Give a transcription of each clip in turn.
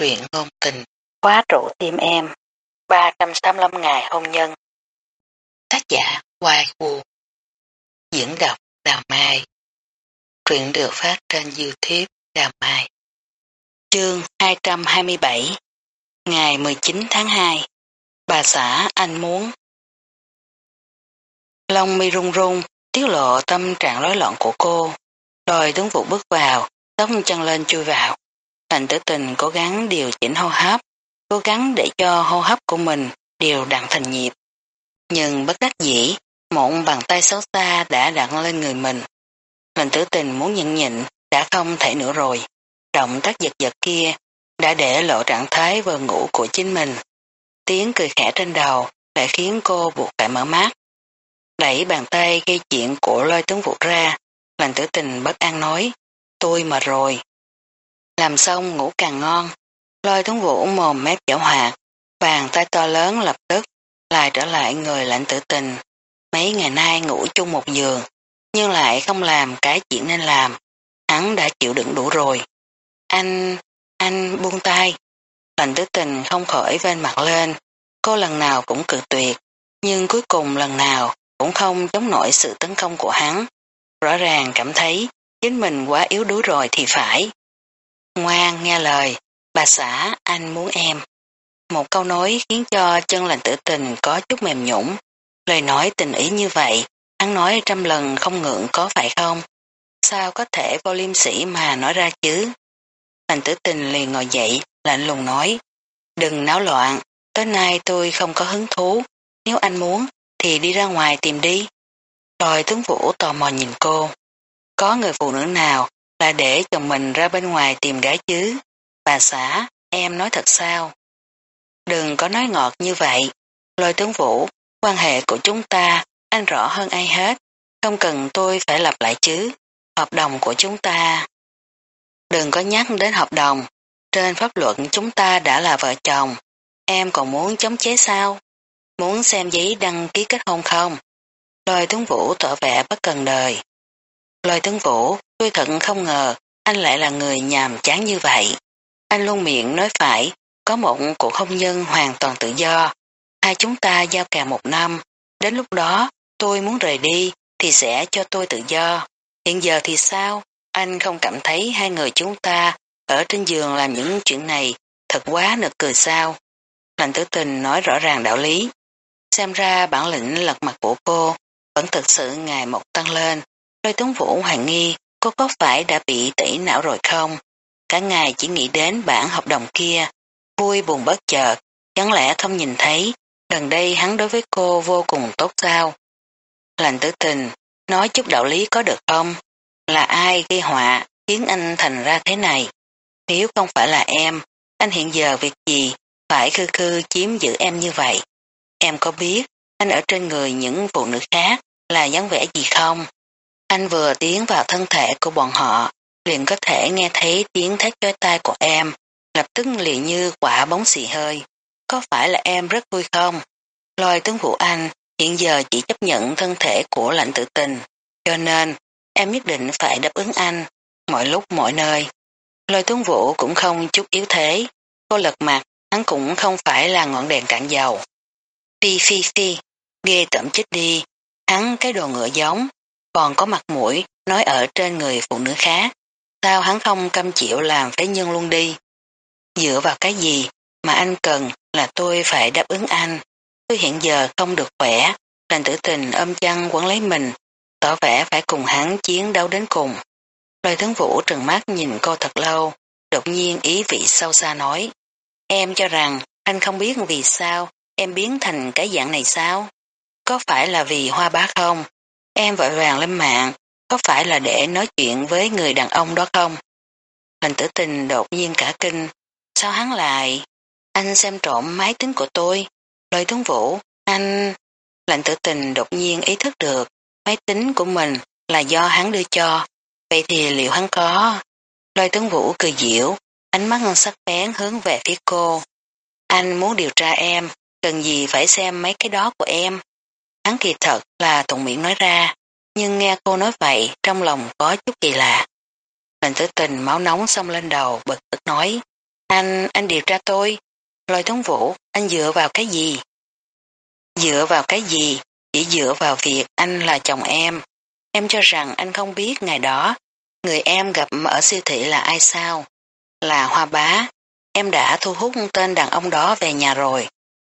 truyện ngôn tình, khóa trụ tim em, 385 ngày hôn nhân. Tác giả Hoài Vũ Diễn đọc Đào Mai Truyện được phát trên Youtube Đào Mai Chương 227 Ngày 19 tháng 2 Bà xã anh muốn Long mi rung rung, tiết lộ tâm trạng rối loạn của cô. Đòi tướng vụ bước vào, tóc chân lên chui vào. Thành tử tình cố gắng điều chỉnh hô hấp, cố gắng để cho hô hấp của mình đều đặn thành nhịp. Nhưng bất đắc dĩ, một bàn tay xấu xa đã đặn lên người mình. thành tử tình muốn nhận nhịn, đã không thể nữa rồi. Động tác giật giật kia đã để lộ trạng thái vừa ngủ của chính mình. Tiếng cười khẽ trên đầu lại khiến cô buộc phải mở mắt. Đẩy bàn tay gây chuyện của lôi tướng vụ ra, lành tử tình bất an nói, tôi mà rồi. Làm xong ngủ càng ngon, lôi tướng vũ mồm mép dẻo hoạt, bàn tay to lớn lập tức, lại trở lại người lạnh tử tình. Mấy ngày nay ngủ chung một giường, nhưng lại không làm cái chuyện nên làm. Hắn đã chịu đựng đủ rồi. Anh, anh buông tay. Lạnh tử tình không khỏi ven mặt lên. Cô lần nào cũng cự tuyệt, nhưng cuối cùng lần nào cũng không chống nổi sự tấn công của hắn. Rõ ràng cảm thấy chính mình quá yếu đuối rồi thì phải. Ngoan nghe lời, bà xã anh muốn em. Một câu nói khiến cho chân lành tử tình có chút mềm nhũng. Lời nói tình ý như vậy, hắn nói trăm lần không ngượng có phải không? Sao có thể vô liêm sĩ mà nói ra chứ? Lành tử tình liền ngồi dậy, lạnh lùng nói. Đừng náo loạn, tới nay tôi không có hứng thú. Nếu anh muốn, thì đi ra ngoài tìm đi. Rồi tướng vũ tò mò nhìn cô. Có người phụ nữ nào là để chồng mình ra bên ngoài tìm gái chứ? Bà xã, em nói thật sao? Đừng có nói ngọt như vậy. Lôi tướng vũ, quan hệ của chúng ta, anh rõ hơn ai hết. Không cần tôi phải lặp lại chứ. Hợp đồng của chúng ta. Đừng có nhắc đến hợp đồng. Trên pháp luật chúng ta đã là vợ chồng. Em còn muốn chống chế sao? Muốn xem giấy đăng ký kết hôn không? Lôi tướng vũ tỏ vẻ bất cần đời. Lời tướng vũ, tôi thật không ngờ anh lại là người nhàm chán như vậy. Anh luôn miệng nói phải, có một cuộc hôn nhân hoàn toàn tự do. Hai chúng ta giao kèo một năm. Đến lúc đó, tôi muốn rời đi, thì sẽ cho tôi tự do. Hiện giờ thì sao? Anh không cảm thấy hai người chúng ta ở trên giường làm những chuyện này thật quá nực cười sao? Lành tử tình nói rõ ràng đạo lý. Xem ra bản lĩnh lật mặt của cô vẫn thực sự ngày một tăng lên. Lôi tướng vũ hoàng nghi cô có phải đã bị tẩy não rồi không? Cả ngày chỉ nghĩ đến bản hợp đồng kia, vui buồn bất chợt, chẳng lẽ không nhìn thấy, gần đây hắn đối với cô vô cùng tốt sao? Lành tử tình, nói chút đạo lý có được không? Là ai gây họa, khiến anh thành ra thế này? Nếu không phải là em, anh hiện giờ việc gì, phải khư khư chiếm giữ em như vậy? Em có biết, anh ở trên người những phụ nữ khác là dáng vẻ gì không? Anh vừa tiến vào thân thể của bọn họ, liền có thể nghe thấy tiếng thét chói tai của em, lập tức liền như quả bóng xì hơi. Có phải là em rất vui không? Lôi tướng vụ anh hiện giờ chỉ chấp nhận thân thể của lãnh tự tình, cho nên em nhất định phải đáp ứng anh, mọi lúc mọi nơi. Lôi tướng vũ cũng không chút yếu thế, cô lật mặt, hắn cũng không phải là ngọn đèn cạn dầu. Phi phi phi, ghê tẩm chết đi, hắn cái đồ ngựa giống, còn có mặt mũi nói ở trên người phụ nữ khác. Sao hắn không cam chịu làm phế nhân luôn đi? Dựa vào cái gì mà anh cần là tôi phải đáp ứng anh. Tôi hiện giờ không được khỏe, lành tử tình ôm chăn quấn lấy mình, tỏ vẻ phải cùng hắn chiến đấu đến cùng. Lời tướng vũ trừng mắt nhìn cô thật lâu, đột nhiên ý vị sâu xa nói. Em cho rằng anh không biết vì sao em biến thành cái dạng này sao? Có phải là vì hoa bá không? Em vội vàng lên mạng, có phải là để nói chuyện với người đàn ông đó không? Lành tử tình đột nhiên cả kinh, sao hắn lại? Anh xem trộm máy tính của tôi. Lôi tướng vũ, anh... Lệnh tử tình đột nhiên ý thức được máy tính của mình là do hắn đưa cho. Vậy thì liệu hắn có? Lôi tướng vũ cười diễu, ánh mắt sắc bén hướng về phía cô. Anh muốn điều tra em, cần gì phải xem mấy cái đó của em. Hắn kỳ thật là thuận miệng nói ra, nhưng nghe cô nói vậy trong lòng có chút kỳ lạ. Lệnh tử tình máu nóng xông lên đầu bật tức nói, Anh, anh điều tra tôi. Lôi thống vũ, anh dựa vào cái gì? Dựa vào cái gì? Chỉ dựa vào việc anh là chồng em. Em cho rằng anh không biết ngày đó, người em gặp ở siêu thị là ai sao? Là Hoa Bá. Em đã thu hút tên đàn ông đó về nhà rồi.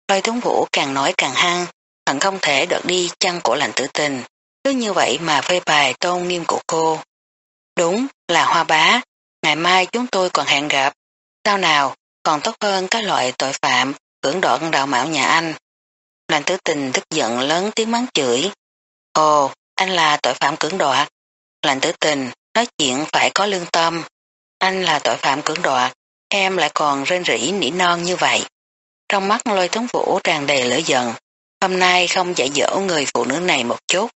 Lôi thống vũ càng nói càng hăng, hẳn không thể đợt đi chăn của lạnh tử tình. Cứ như vậy mà phê bài tôn nghiêm của cô. Đúng, là Hoa Bá. Ngày mai chúng tôi còn hẹn gặp. Sao nào, còn tốt hơn các loại tội phạm cưỡng đoạn đạo mạo nhà anh. Lành tử tình tức giận lớn tiếng mắng chửi. Ồ, anh là tội phạm cưỡng đoạt. Lành tử tình, nói chuyện phải có lương tâm. Anh là tội phạm cưỡng đoạt, em lại còn rên rỉ nỉ non như vậy. Trong mắt lôi tướng vũ tràn đầy lửa giận. Hôm nay không dạy dỗ người phụ nữ này một chút.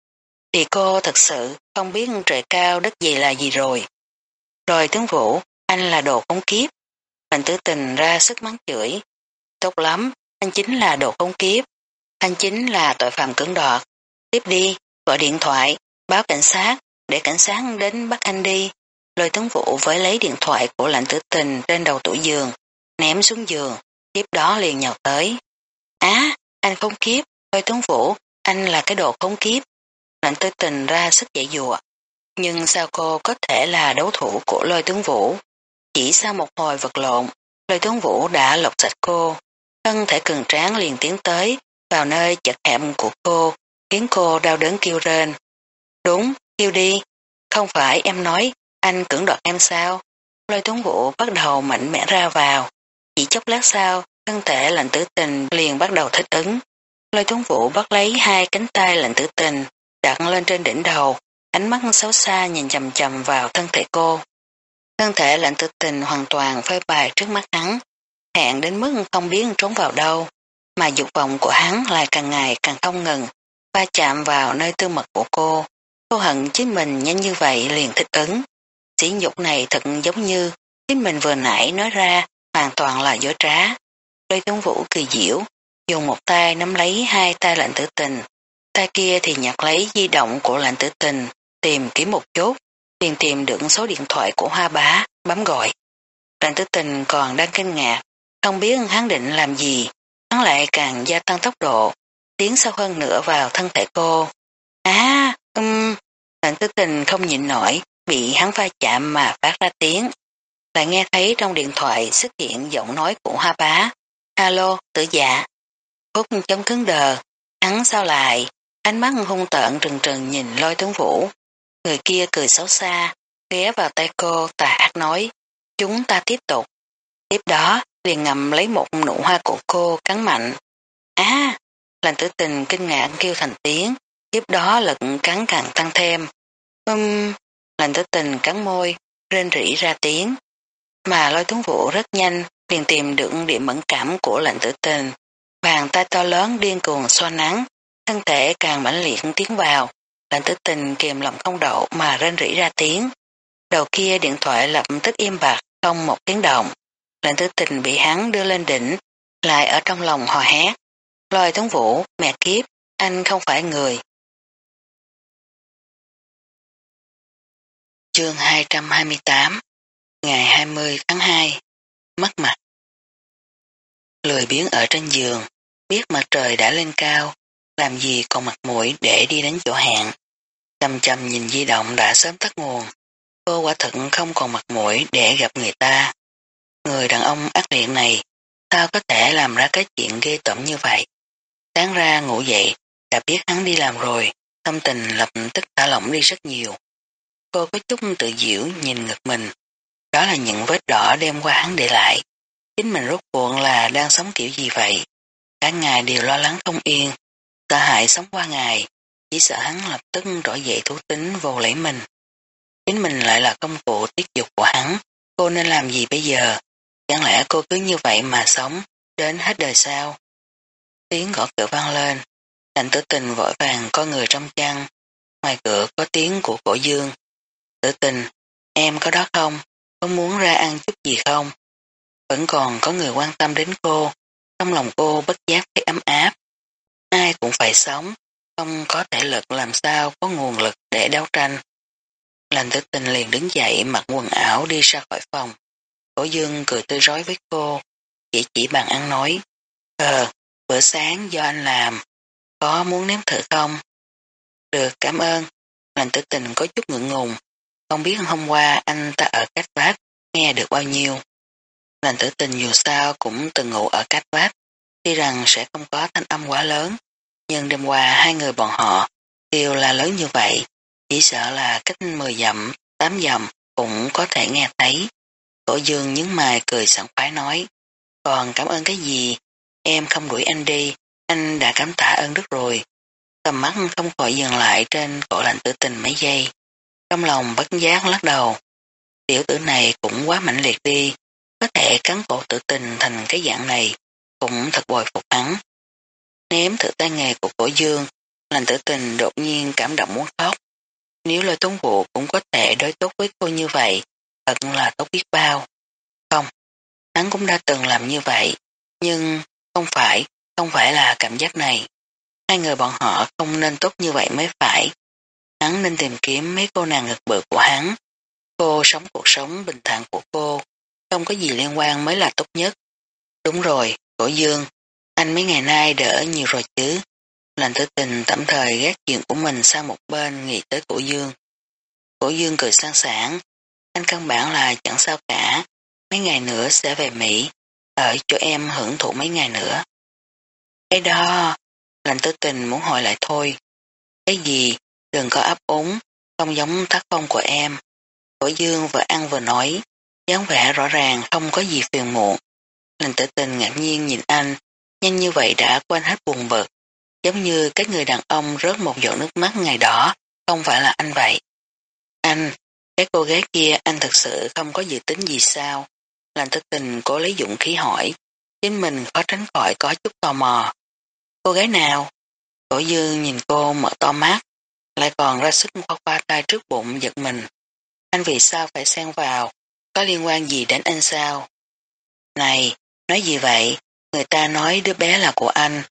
Thì cô thật sự không biết trời cao đất gì là gì rồi. Rồi tướng vũ, anh là đồ khống kiếp. Lành tử tình ra sức mắng chửi. Tốt lắm, anh chính là đồ khống kiếp. Anh chính là tội phạm cưỡng đoạt. Tiếp đi, gọi điện thoại, báo cảnh sát, để cảnh sát đến bắt anh đi. Lôi tướng vũ với lấy điện thoại của lạnh tử tình trên đầu tủ giường, ném xuống giường, tiếp đó liền nhào tới. Á, anh không kiếp, lôi tướng vũ, anh là cái đồ không kiếp. Lạnh tử tình ra sức dạy dùa. Nhưng sao cô có thể là đấu thủ của lôi tướng vũ? Chỉ sau một hồi vật lộn, lôi tướng vũ đã lọc sạch cô. Thân thể cường tráng liền tiến tới, vào nơi chật hẹp của cô, khiến cô đau đớn kêu rên. Đúng, kêu đi. Không phải em nói anh cưỡng đoạt em sao? Lôi tướng vũ bắt đầu mạnh mẽ ra vào. Chỉ chốc lát sau, thân thể lạnh tử tình liền bắt đầu thích ứng. Lôi tuấn vũ bắt lấy hai cánh tay lạnh tử tình, đặt lên trên đỉnh đầu, ánh mắt xấu xa nhìn chầm chầm vào thân thể cô. Thân thể lạnh tử tình hoàn toàn phơi bày trước mắt hắn, hẹn đến mức không biết trốn vào đâu, mà dục vọng của hắn lại càng ngày càng không ngừng, va chạm vào nơi tư mật của cô. Cô hận chính mình nhanh như vậy liền thích ứng. Sỉ nhục này thật giống như chính mình vừa nãy nói ra hoàn toàn là dối trá. Lôi tuấn vũ cười diễu, dùng một tay nắm lấy hai tay lạnh tử tình, tay kia thì nhặt lấy di động của lạnh tử tình, tìm kiếm một chút, liền tìm được số điện thoại của hoa bá, bấm gọi. Lạnh tử tình còn đang kinh ngạc, không biết hắn định làm gì, hắn lại càng gia tăng tốc độ, tiến sâu hơn nữa vào thân thể cô. Á, à, um, lạnh tử tình không nhịn nổi, bị hắn va chạm mà phát ra tiếng. Lại nghe thấy trong điện thoại xuất hiện giọng nói của hoa bá. Alo, tử dạ. Úc chống cứng đờ, hắn sao lại, ánh mắt hung tợn trừng trừng nhìn lôi tướng vũ. Người kia cười xấu xa, ghé vào tay cô tà ác nói, chúng ta tiếp tục. Tiếp đó, liền ngầm lấy một nụ hoa của cô cắn mạnh. Á, lành tử tình kinh ngạc kêu thành tiếng, tiếp đó lực cắn càng tăng thêm. Ừm, Lành tử tình cắn môi, rên rỉ ra tiếng. Mà lôi tuấn vũ rất nhanh, liền tìm được điểm mẫn cảm của lạnh tử tình. Bàn tay to lớn điên cuồng xoa nắng, thân thể càng mãnh liệt tiến vào. lệnh tử tình kiềm lòng không đậu mà rên rỉ ra tiếng. Đầu kia điện thoại lập tức im bạc, không một tiếng động. lệnh tử tình bị hắn đưa lên đỉnh, lại ở trong lòng hò hét. Lôi tuấn vũ, mẹ kiếp, anh không phải người. Chương 228 Ngày 20 tháng 2 Mất mặt Lười biến ở trên giường, biết mặt trời đã lên cao, làm gì còn mặt mũi để đi đến chỗ hẹn. Chầm chầm nhìn di động đã sớm tắt nguồn, cô quả thật không còn mặt mũi để gặp người ta. Người đàn ông ác liệt này, sao có thể làm ra cái chuyện ghê tởm như vậy? Sáng ra ngủ dậy, đã biết hắn đi làm rồi, tâm tình lập tức thả lỏng đi rất nhiều. Cô có chút tự diễu nhìn ngực mình. Đó là những vết đỏ đem qua hắn để lại. Chính mình rốt cuộc là đang sống kiểu gì vậy? Cả ngày đều lo lắng không yên, sợ hãi sống qua ngày, chỉ sợ hắn lập tức trỗi dậy thú tính vô lấy mình. Chính mình lại là công cụ tiết dục của hắn, cô nên làm gì bây giờ? Chẳng lẽ cô cứ như vậy mà sống, đến hết đời sao? Tiếng gõ cửa vang lên, thành tử tình vội vàng có người trong chăn, ngoài cửa có tiếng của cổ dương, Tử tình, em có đó không? Có muốn ra ăn chút gì không? Vẫn còn có người quan tâm đến cô, trong lòng cô bất giác thấy ấm áp. Ai cũng phải sống, không có thể lực làm sao có nguồn lực để đấu tranh. Lành tử tình liền đứng dậy mặc quần áo đi ra khỏi phòng. Cổ dương cười tươi rói với cô, chỉ chỉ bàn ăn nói, Ờ, bữa sáng do anh làm, có muốn nếm thử không? Được, cảm ơn. Lành tử tình có chút ngượng ngùng, không biết hôm qua anh ta ở cách vách, nghe được bao nhiêu. Lành tử tình dù sao cũng từng ngủ ở cách vách, tuy rằng sẽ không có thanh âm quá lớn, nhưng đêm qua hai người bọn họ đều là lớn như vậy, chỉ sợ là cách 10 dặm, 8 dặm cũng có thể nghe thấy. Cổ dương nhướng mày cười sẵn khoái nói, còn cảm ơn cái gì, em không đuổi anh đi, anh đã cảm tạ ơn đức rồi. Tầm mắt không khỏi dừng lại trên cổ lạnh tử tình mấy giây. Trong lòng bất giác lắc đầu. Tiểu tử này cũng quá mạnh liệt đi, có thể cắn cổ tử tình thành cái dạng này, cũng thật bồi phục hắn. Ném thử tay nghề của cổ dương, lành tử tình đột nhiên cảm động muốn khóc. Nếu lời tuấn vụ cũng có thể đối tốt với cô như vậy, thật là tốt biết bao. Không, hắn cũng đã từng làm như vậy, nhưng không phải, không phải là cảm giác này. Hai người bọn họ không nên tốt như vậy mới phải. Hắn nên tìm kiếm mấy cô nàng ngực bự của hắn. Cô sống cuộc sống bình thản của cô, không có gì liên quan mới là tốt nhất. Đúng rồi, cổ dương, anh mấy ngày nay đỡ nhiều rồi chứ. Lành tử tình tạm thời gác chuyện của mình sang một bên nghĩ tới cổ dương. Cổ dương cười sang sảng, anh căn bản là chẳng sao cả, mấy ngày nữa sẽ về Mỹ, ở chỗ em hưởng thụ mấy ngày nữa. Cái đó, lành tử tình muốn hỏi lại thôi. Cái gì, đừng có ấp úng, không giống tác phong của em. Cổ dương vừa ăn vừa nói, dáng vẻ rõ ràng không có gì phiền muộn. Lành tử tình ngạc nhiên nhìn anh, nhanh như vậy đã quên hết buồn bực. Giống như các người đàn ông rớt một giọt nước mắt ngày đó, không phải là anh vậy. Anh, cái cô gái kia anh thật sự không có dự tính gì sao? Lành tử tình cố lấy dụng khí hỏi, chính mình khó tránh khỏi có chút tò mò. Cô gái nào? Cổ dương nhìn cô mở to mắt, lại còn ra sức khoa qua tay trước bụng giật mình. Anh vì sao phải xen vào? Có liên quan gì đến anh sao? Này, nói gì vậy? Người ta nói đứa bé là của anh.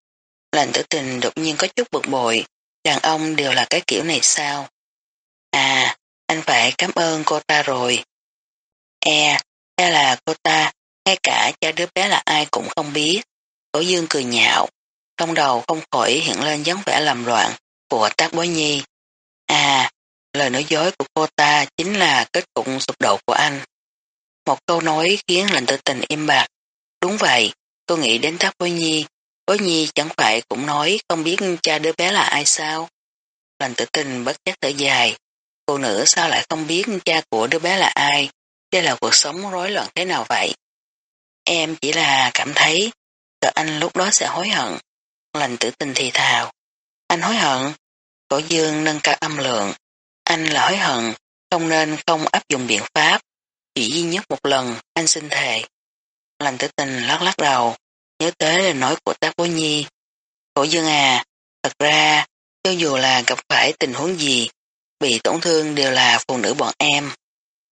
Lành tử tình đột nhiên có chút bực bội. Đàn ông đều là cái kiểu này sao? À, anh phải cảm ơn cô ta rồi. E, e là cô ta, ngay cả cha đứa bé là ai cũng không biết. Cổ dương cười nhạo, trong đầu không khỏi hiện lên dáng vẻ làm loạn của tác bối nhi. À, lời nói dối của cô ta chính là kết cục sụp đổ của anh. Một câu nói khiến lệnh tự tình im bạc. Đúng vậy, tôi nghĩ đến Thác bối nhi. Bối nhi chẳng phải cũng nói không biết cha đứa bé là ai sao. Lệnh tự tình bất giác thở dài. cô nữ sao lại không biết cha của đứa bé là ai? Đây là cuộc sống rối loạn thế nào vậy? Em chỉ là cảm thấy sợ anh lúc đó sẽ hối hận. Lành tử tình thì thào. Anh hối hận. Cổ dương nâng cao âm lượng. Anh là hối hận, không nên không áp dụng biện pháp. Chỉ duy nhất một lần, anh xin thề. Lành tử tình lắc lắc đầu, nhớ tới lời nói của tác bố nhi. Cổ dương à, thật ra, cho dù là gặp phải tình huống gì, bị tổn thương đều là phụ nữ bọn em.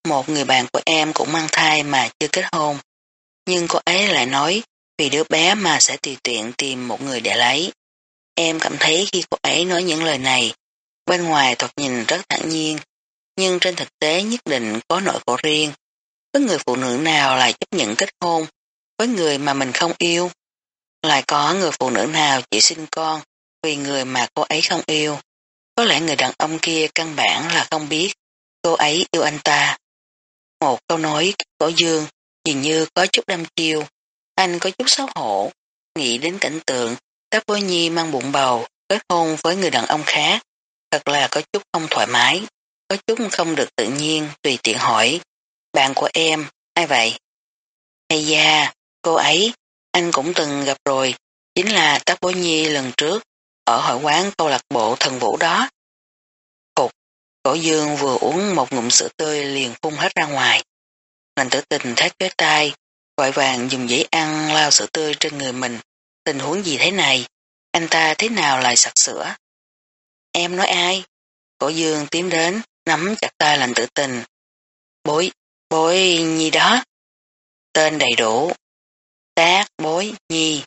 Một người bạn của em cũng mang thai mà chưa kết hôn. Nhưng cô ấy lại nói vì đứa bé mà sẽ tùy tiện tìm một người để lấy. Em cảm thấy khi cô ấy nói những lời này, bên ngoài thoạt nhìn rất thản nhiên, nhưng trên thực tế nhất định có nỗi khổ riêng. Có người phụ nữ nào lại chấp nhận kết hôn với người mà mình không yêu? Lại có người phụ nữ nào chỉ sinh con vì người mà cô ấy không yêu? Có lẽ người đàn ông kia căn bản là không biết cô ấy yêu anh ta. Một câu nói cổ dương dường như có chút đâm chiêu, anh có chút xấu hổ, nghĩ đến cảnh tượng Táp Bối Nhi mang bụng bầu, kết hôn với người đàn ông khác, thật là có chút không thoải mái, có chút không được tự nhiên, tùy tiện hỏi, bạn của em, ai vậy? hay da, cô ấy, anh cũng từng gặp rồi, chính là Tắc Bối Nhi lần trước, ở hội quán câu lạc bộ thần vũ đó. Cục, cổ dương vừa uống một ngụm sữa tươi liền phun hết ra ngoài. Lành tử tình thét với tay, vội vàng dùng giấy ăn lao sữa tươi trên người mình. Tình huống gì thế này? Anh ta thế nào lại sặc sữa? Em nói ai? Cổ dương tiến đến, nắm chặt tay lành tử tình. Bối, bối nhi đó. Tên đầy đủ. Tác, bối, nhi.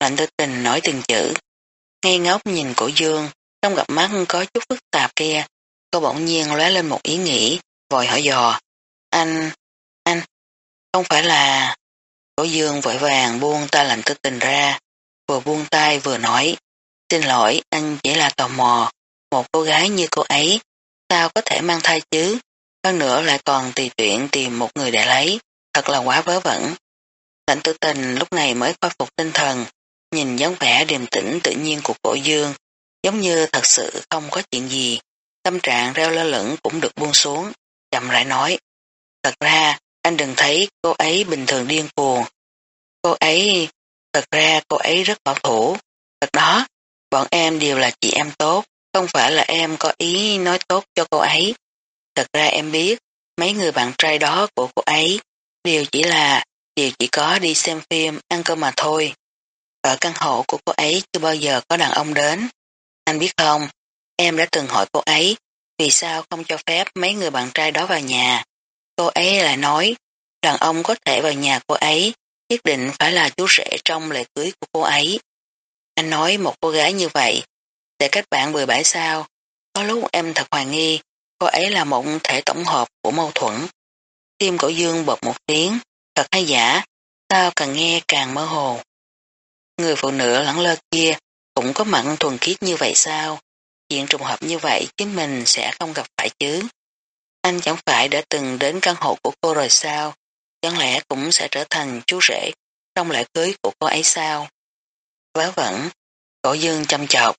Lạnh tư tình nói từng chữ. Ngay ngốc nhìn cổ dương, trong gặp mắt có chút phức tạp kia. Cô bỗng nhiên lóe lên một ý nghĩ, vội hỏi dò. Anh, anh, Không phải là... Cổ dương vội vàng buông ta lạnh tư tình ra, vừa buông tay vừa nói, xin lỗi anh chỉ là tò mò, một cô gái như cô ấy, sao có thể mang thai chứ, hơn nữa lại còn tùy tiện tìm một người để lấy, thật là quá vớ vẩn. Lãnh tử tình lúc này mới khôi phục tinh thần, nhìn dáng vẻ điềm tĩnh tự nhiên của cổ dương, giống như thật sự không có chuyện gì, tâm trạng reo lơ lửng cũng được buông xuống, chậm rãi nói. Thật ra, anh đừng thấy cô ấy bình thường điên cuồng. Cô ấy, thật ra cô ấy rất bảo thủ. Thật đó, bọn em đều là chị em tốt, không phải là em có ý nói tốt cho cô ấy. Thật ra em biết, mấy người bạn trai đó của cô ấy đều chỉ là, đều chỉ có đi xem phim, ăn cơm mà thôi. Ở căn hộ của cô ấy chưa bao giờ có đàn ông đến. Anh biết không, em đã từng hỏi cô ấy vì sao không cho phép mấy người bạn trai đó vào nhà. Cô ấy lại nói, đàn ông có thể vào nhà cô ấy, nhất định phải là chú rể trong lễ cưới của cô ấy. Anh nói một cô gái như vậy, để các bạn bừa bãi sao? Có lúc em thật hoài nghi, cô ấy là một thể tổng hợp của mâu thuẫn. Tim cổ dương bật một tiếng, thật hay giả, sao càng nghe càng mơ hồ. Người phụ nữ lẳng lơ kia cũng có mặn thuần khiết như vậy sao? Chuyện trùng hợp như vậy chính mình sẽ không gặp phải chứ. Anh chẳng phải đã từng đến căn hộ của cô rồi sao? Chẳng lẽ cũng sẽ trở thành chú rể trong lễ cưới của cô ấy sao? Vớ vẩn, cổ dương chăm chọc.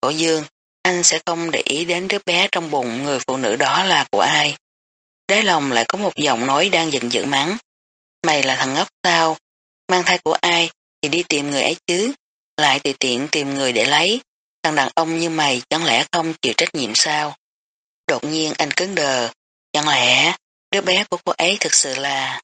Cổ dương, anh sẽ không để ý đến đứa bé trong bụng người phụ nữ đó là của ai. Đáy lòng lại có một giọng nói đang giận dữ mắng. Mày là thằng ngốc sao? Mang thai của ai thì đi tìm người ấy chứ, lại tùy tiện tìm người để lấy. Thằng đàn ông như mày chẳng lẽ không chịu trách nhiệm sao? Đột nhiên anh cứng đờ, chẳng lẽ đứa bé của cô ấy thực sự là...